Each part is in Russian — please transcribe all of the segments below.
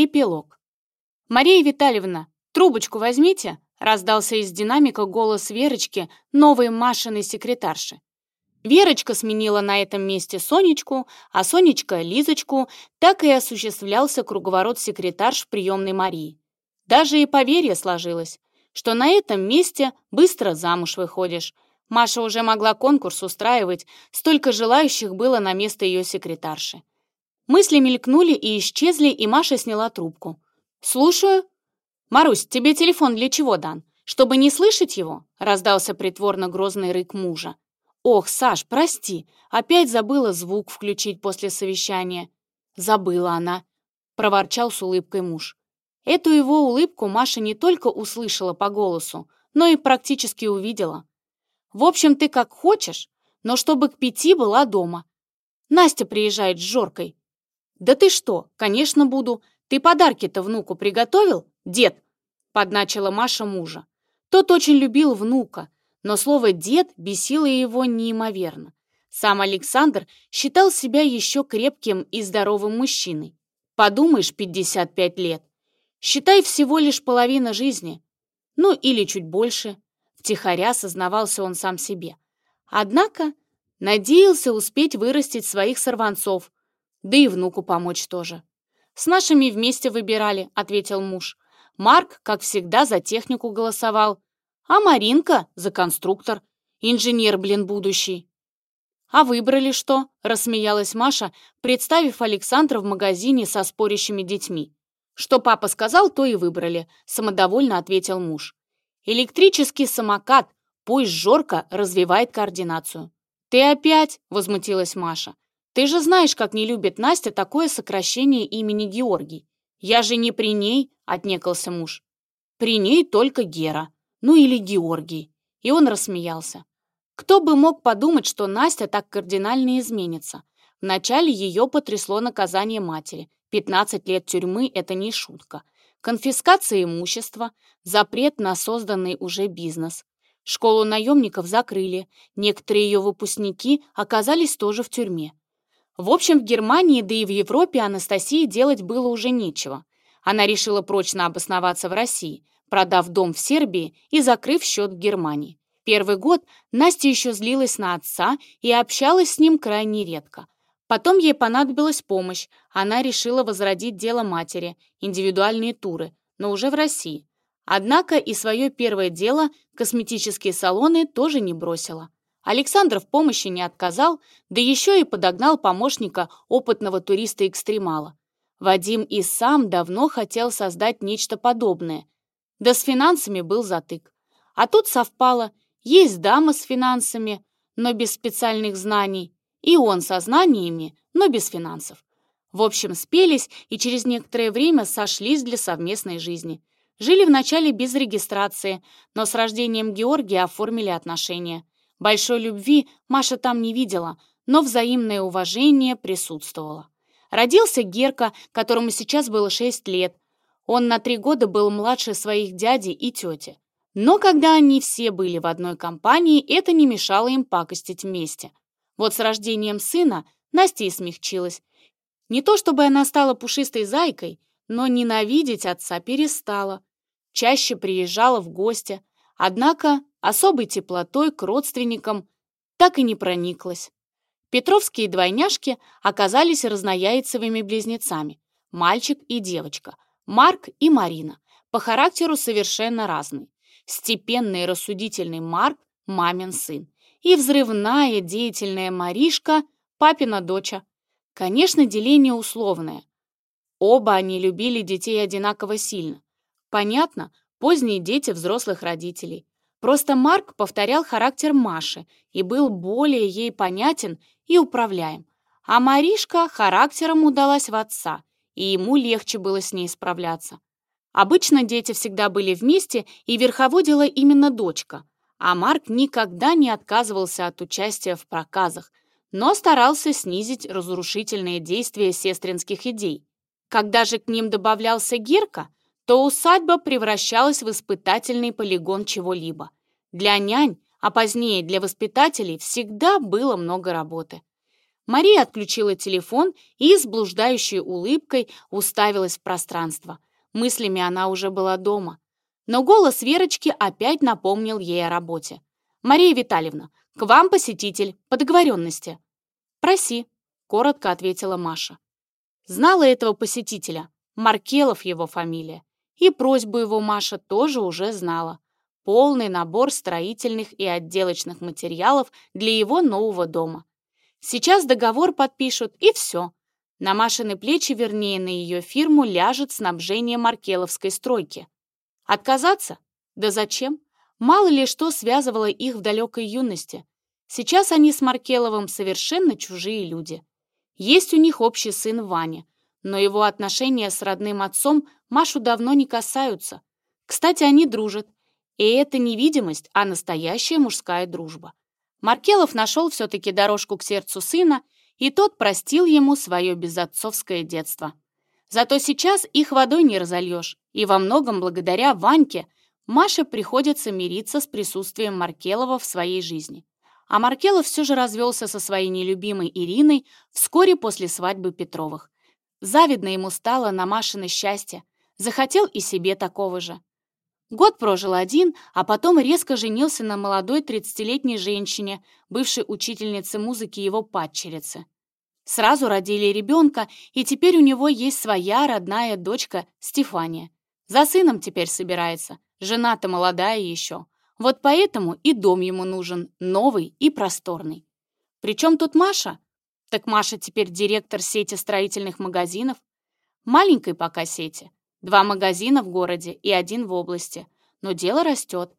Эпилог. «Мария Витальевна, трубочку возьмите!» раздался из динамика голос Верочки, новой Машиной секретарши. Верочка сменила на этом месте Сонечку, а Сонечка — Лизочку, так и осуществлялся круговорот секретарш в приемной Марии. Даже и поверье сложилось, что на этом месте быстро замуж выходишь. Маша уже могла конкурс устраивать, столько желающих было на место ее секретарши. Мысли мелькнули и исчезли, и Маша сняла трубку. «Слушаю». «Марусь, тебе телефон для чего дан? Чтобы не слышать его?» раздался притворно грозный рык мужа. «Ох, Саш, прости, опять забыла звук включить после совещания». «Забыла она», — проворчал с улыбкой муж. Эту его улыбку Маша не только услышала по голосу, но и практически увидела. «В общем, ты как хочешь, но чтобы к пяти была дома. Настя приезжает с Жоркой. «Да ты что? Конечно, буду. Ты подарки-то внуку приготовил, дед?» Подначила Маша мужа. Тот очень любил внука, но слово «дед» бесило его неимоверно. Сам Александр считал себя еще крепким и здоровым мужчиной. Подумаешь, 55 лет. Считай, всего лишь половина жизни. Ну, или чуть больше. Втихаря сознавался он сам себе. Однако надеялся успеть вырастить своих сорванцов, да и внуку помочь тоже. «С нашими вместе выбирали», — ответил муж. Марк, как всегда, за технику голосовал, а Маринка — за конструктор. Инженер, блин, будущий. «А выбрали что?» — рассмеялась Маша, представив Александра в магазине со спорящими детьми. «Что папа сказал, то и выбрали», — самодовольно ответил муж. «Электрический самокат, пусть Жорка развивает координацию». «Ты опять?» — возмутилась Маша. Ты же знаешь, как не любит Настя такое сокращение имени Георгий. Я же не при ней, отнекался муж. При ней только Гера, ну или Георгий. И он рассмеялся. Кто бы мог подумать, что Настя так кардинально изменится? Вначале ее потрясло наказание матери. 15 лет тюрьмы — это не шутка. Конфискация имущества, запрет на созданный уже бизнес. Школу наемников закрыли, некоторые ее выпускники оказались тоже в тюрьме. В общем, в Германии, да и в Европе Анастасии делать было уже нечего. Она решила прочно обосноваться в России, продав дом в Сербии и закрыв счет в Германии. Первый год Настя еще злилась на отца и общалась с ним крайне редко. Потом ей понадобилась помощь, она решила возродить дело матери, индивидуальные туры, но уже в России. Однако и свое первое дело, косметические салоны, тоже не бросила. Александр в помощи не отказал, да еще и подогнал помощника опытного туриста-экстремала. Вадим и сам давно хотел создать нечто подобное. Да с финансами был затык. А тут совпало, есть дама с финансами, но без специальных знаний, и он со знаниями, но без финансов. В общем, спелись и через некоторое время сошлись для совместной жизни. Жили вначале без регистрации, но с рождением Георгия оформили отношения. Большой любви Маша там не видела, но взаимное уважение присутствовало. Родился Герка, которому сейчас было 6 лет. Он на три года был младше своих дяди и тети. Но когда они все были в одной компании, это не мешало им пакостить вместе. Вот с рождением сына Настя и смягчилась. Не то чтобы она стала пушистой зайкой, но ненавидеть отца перестала. Чаще приезжала в гости, однако особой теплотой к родственникам так и не прониклась. Петровские двойняшки оказались разнояйцевыми близнецами, мальчик и девочка, Марк и Марина, по характеру совершенно разные. Степенный и рассудительный Марк – мамин сын, и взрывная деятельная Маришка – папина доча. Конечно, деление условное. Оба они любили детей одинаково сильно. Понятно, поздние дети взрослых родителей. Просто Марк повторял характер Маши и был более ей понятен и управляем. А Маришка характером удалась в отца, и ему легче было с ней справляться. Обычно дети всегда были вместе, и верховодила именно дочка. А Марк никогда не отказывался от участия в проказах, но старался снизить разрушительные действия сестринских идей. Когда же к ним добавлялся Герка, то усадьба превращалась в испытательный полигон чего-либо. Для нянь, а позднее для воспитателей, всегда было много работы. Мария отключила телефон и с блуждающей улыбкой уставилась в пространство. Мыслями она уже была дома. Но голос Верочки опять напомнил ей о работе. «Мария Витальевна, к вам посетитель, по договоренности». «Проси», — коротко ответила Маша. Знала этого посетителя, Маркелов его фамилия. И просьбу его Маша тоже уже знала. Полный набор строительных и отделочных материалов для его нового дома. Сейчас договор подпишут, и все. На Машины плечи, вернее, на ее фирму, ляжет снабжение маркеловской стройки. Отказаться? Да зачем? Мало ли что связывало их в далекой юности. Сейчас они с Маркеловым совершенно чужие люди. Есть у них общий сын Ваня, но его отношения с родным отцом Машу давно не касаются. Кстати, они дружат. И это не видимость, а настоящая мужская дружба. Маркелов нашел все-таки дорожку к сердцу сына, и тот простил ему свое безотцовское детство. Зато сейчас их водой не разольешь, и во многом благодаря Ваньке Маше приходится мириться с присутствием Маркелова в своей жизни. А Маркелов все же развелся со своей нелюбимой Ириной вскоре после свадьбы Петровых. Завидно ему стало на Машино счастье, захотел и себе такого же. Год прожил один, а потом резко женился на молодой 30-летней женщине, бывшей учительнице музыки его падчерицы. Сразу родили ребенка, и теперь у него есть своя родная дочка Стефания. За сыном теперь собирается, жена-то молодая еще. Вот поэтому и дом ему нужен, новый и просторный. Причем тут Маша? Так Маша теперь директор сети строительных магазинов. Маленькой пока сети, Два магазина в городе и один в области. Но дело растет.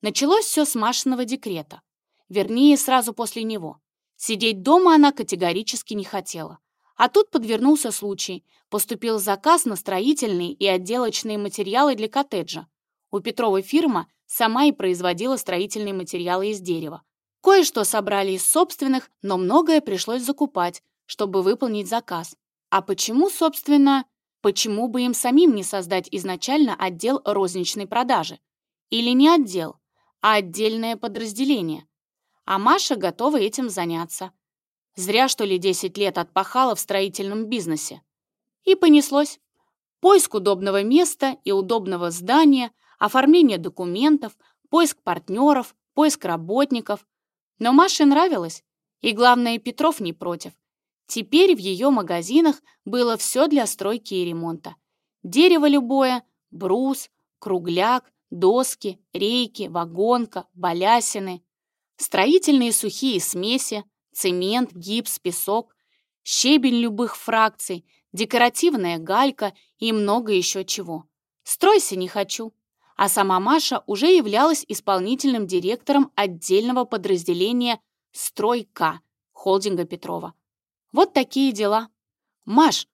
Началось все с Машиного декрета. Вернее, сразу после него. Сидеть дома она категорически не хотела. А тут подвернулся случай. Поступил заказ на строительные и отделочные материалы для коттеджа. У Петровой фирма сама и производила строительные материалы из дерева. Кое-что собрали из собственных, но многое пришлось закупать, чтобы выполнить заказ. А почему, собственно, Почему бы им самим не создать изначально отдел розничной продажи? Или не отдел, а отдельное подразделение? А Маша готова этим заняться. Зря, что ли, 10 лет отпахала в строительном бизнесе. И понеслось. Поиск удобного места и удобного здания, оформление документов, поиск партнеров, поиск работников. Но Маше нравилось. И главное, Петров не против. Теперь в ее магазинах было все для стройки и ремонта. Дерево любое, брус, кругляк, доски, рейки, вагонка, балясины, строительные сухие смеси, цемент, гипс, песок, щебень любых фракций, декоративная галька и много еще чего. Стройся не хочу. А сама Маша уже являлась исполнительным директором отдельного подразделения «Стройка» холдинга Петрова. Вот такие дела. Маш,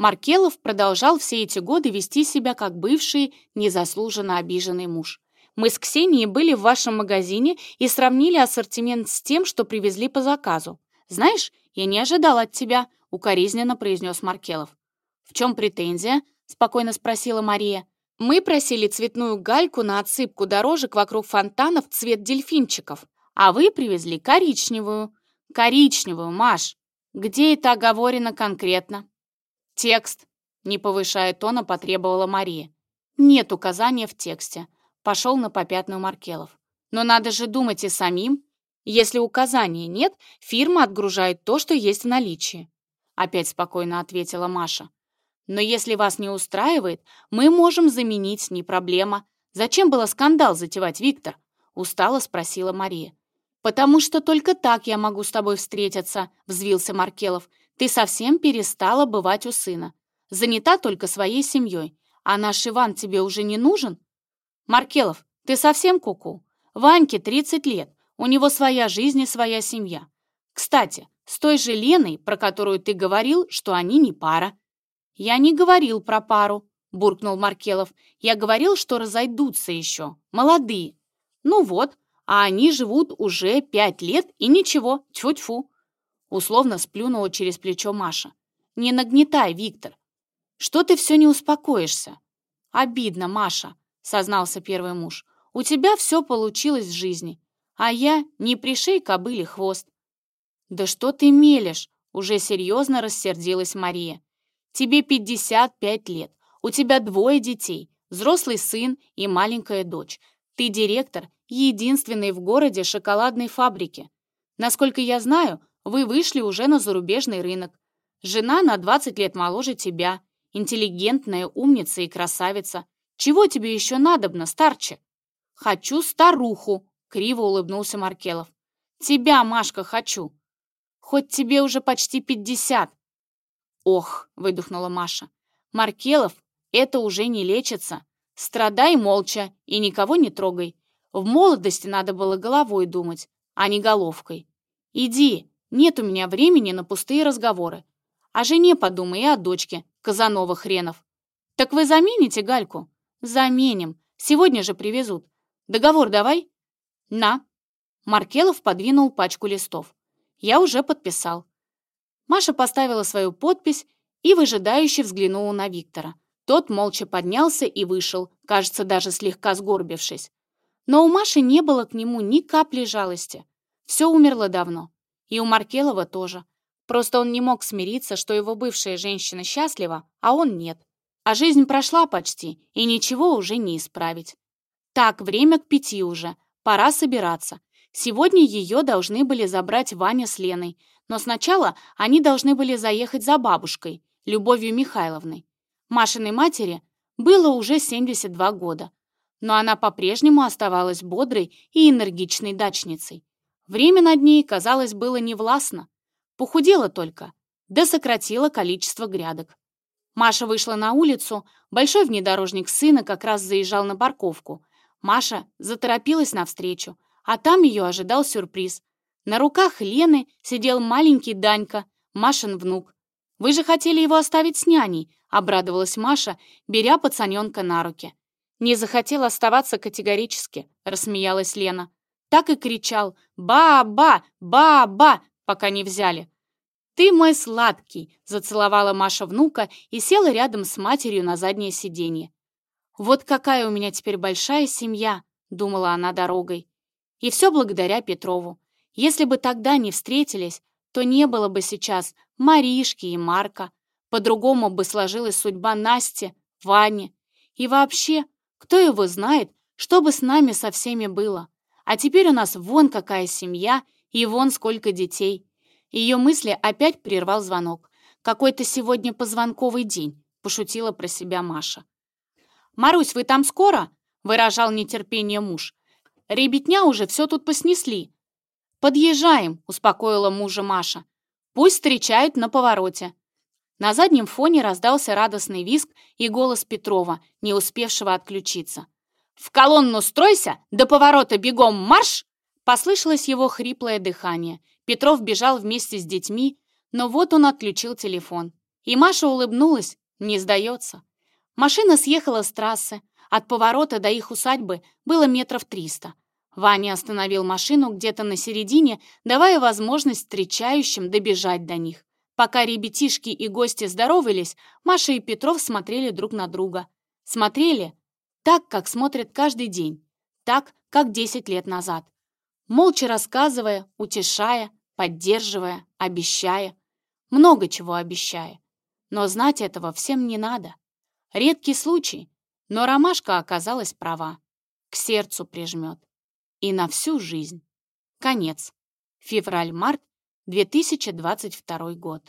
Маркелов продолжал все эти годы вести себя как бывший, незаслуженно обиженный муж. Мы с Ксенией были в вашем магазине и сравнили ассортимент с тем, что привезли по заказу. Знаешь, я не ожидал от тебя, укоризненно произнес Маркелов. В чем претензия? спокойно спросила Мария. Мы просили цветную гальку на отсыпку дорожек вокруг фонтанов цвет дельфинчиков, а вы привезли коричневую. Коричневую, Маш. Где это оговорено конкретно? Текст. Не повышая тона, потребовала Мария. Нет указания в тексте. Пошел на попятную Маркелов. Но надо же думать и самим. Если указания нет, фирма отгружает то, что есть в наличии. Опять спокойно ответила Маша. Но если вас не устраивает, мы можем заменить, не проблема. Зачем было скандал затевать, Виктор? Устало спросила Мария. «Потому что только так я могу с тобой встретиться», — взвился Маркелов. «Ты совсем перестала бывать у сына. Занята только своей семьей. А наш Иван тебе уже не нужен?» «Маркелов, ты совсем куку? -ку? Ваньке 30 лет, у него своя жизнь и своя семья. Кстати, с той же Леной, про которую ты говорил, что они не пара». «Я не говорил про пару», — буркнул Маркелов. «Я говорил, что разойдутся еще, молодые». «Ну вот, а они живут уже пять лет и ничего, тьфу-тьфу. Условно сплюнула через плечо Маша. Не нагнетай, Виктор. Что ты все не успокоишься? Обидно, Маша, сознался первый муж. У тебя все получилось в жизни, а я не пришей кобыле хвост. Да что ты мелешь? уже серьезно рассердилась Мария. «Тебе 55 лет, у тебя двое детей, взрослый сын и маленькая дочь. Ты директор единственной в городе шоколадной фабрики. Насколько я знаю, вы вышли уже на зарубежный рынок. Жена на 20 лет моложе тебя, интеллигентная, умница и красавица. Чего тебе еще надобно, старче?» «Хочу старуху», — криво улыбнулся Маркелов. «Тебя, Машка, хочу. Хоть тебе уже почти пятьдесят». «Ох», — выдохнула Маша, — «Маркелов, это уже не лечится. Страдай молча и никого не трогай. В молодости надо было головой думать, а не головкой. Иди, нет у меня времени на пустые разговоры. О жене подумай и о дочке, Казанова хренов. Так вы замените Гальку? Заменим. Сегодня же привезут. Договор давай. На. Маркелов подвинул пачку листов. Я уже подписал. Маша поставила свою подпись и выжидающе взглянула на Виктора. Тот молча поднялся и вышел, кажется, даже слегка сгорбившись. Но у Маши не было к нему ни капли жалости. Все умерло давно. И у Маркелова тоже. Просто он не мог смириться, что его бывшая женщина счастлива, а он нет. А жизнь прошла почти, и ничего уже не исправить. Так, время к пяти уже. Пора собираться. Сегодня ее должны были забрать Ваня с Леной, но сначала они должны были заехать за бабушкой, Любовью Михайловной. Машиной матери было уже 72 года, но она по-прежнему оставалась бодрой и энергичной дачницей. Время над ней, казалось, было невластно. Похудела только, да сократила количество грядок. Маша вышла на улицу, большой внедорожник сына как раз заезжал на парковку. Маша заторопилась навстречу, а там ее ожидал сюрприз. На руках Лены сидел маленький Данька, Машин внук. «Вы же хотели его оставить с няней», — обрадовалась Маша, беря пацаненка на руки. «Не захотел оставаться категорически», — рассмеялась Лена. Так и кричал «Ба-ба! Ба-ба!», пока не взяли. «Ты мой сладкий!» — зацеловала Маша внука и села рядом с матерью на заднее сиденье. «Вот какая у меня теперь большая семья!» — думала она дорогой. И все благодаря Петрову. Если бы тогда не встретились, то не было бы сейчас Маришки и Марка. По-другому бы сложилась судьба Насти, Вани. И вообще, кто его знает, что бы с нами со всеми было. А теперь у нас вон какая семья и вон сколько детей. Ее мысли опять прервал звонок. «Какой-то сегодня позвонковый день», — пошутила про себя Маша. «Марусь, вы там скоро?» — выражал нетерпение муж. «Ребятня уже все тут поснесли». «Подъезжаем», — успокоила мужа Маша. Пусть встречают на повороте. На заднем фоне раздался радостный визг и голос Петрова, не успевшего отключиться. «В колонну стройся! До поворота бегом марш!» Послышалось его хриплое дыхание. Петров бежал вместе с детьми, но вот он отключил телефон. И Маша улыбнулась, не сдается. Машина съехала с трассы. От поворота до их усадьбы было метров триста. Ваня остановил машину где-то на середине, давая возможность встречающим добежать до них. Пока ребятишки и гости здоровались, Маша и Петров смотрели друг на друга. Смотрели так, как смотрят каждый день, так, как 10 лет назад. Молча рассказывая, утешая, поддерживая, обещая. Много чего обещая. Но знать этого всем не надо. Редкий случай, но Ромашка оказалась права. К сердцу прижмет и на всю жизнь. Конец. Февраль-март 2022 год.